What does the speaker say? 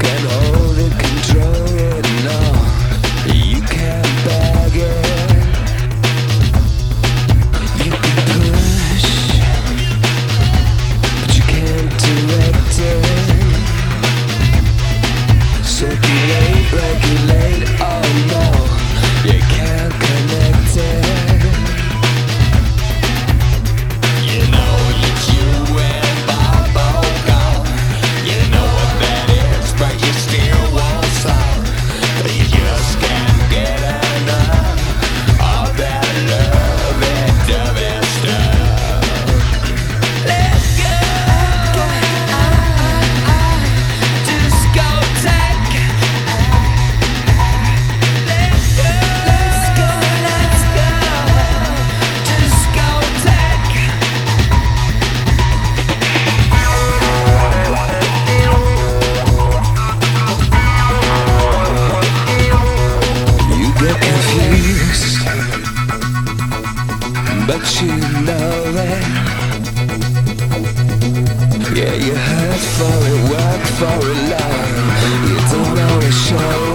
can hold it, for it, love. You don't wanna show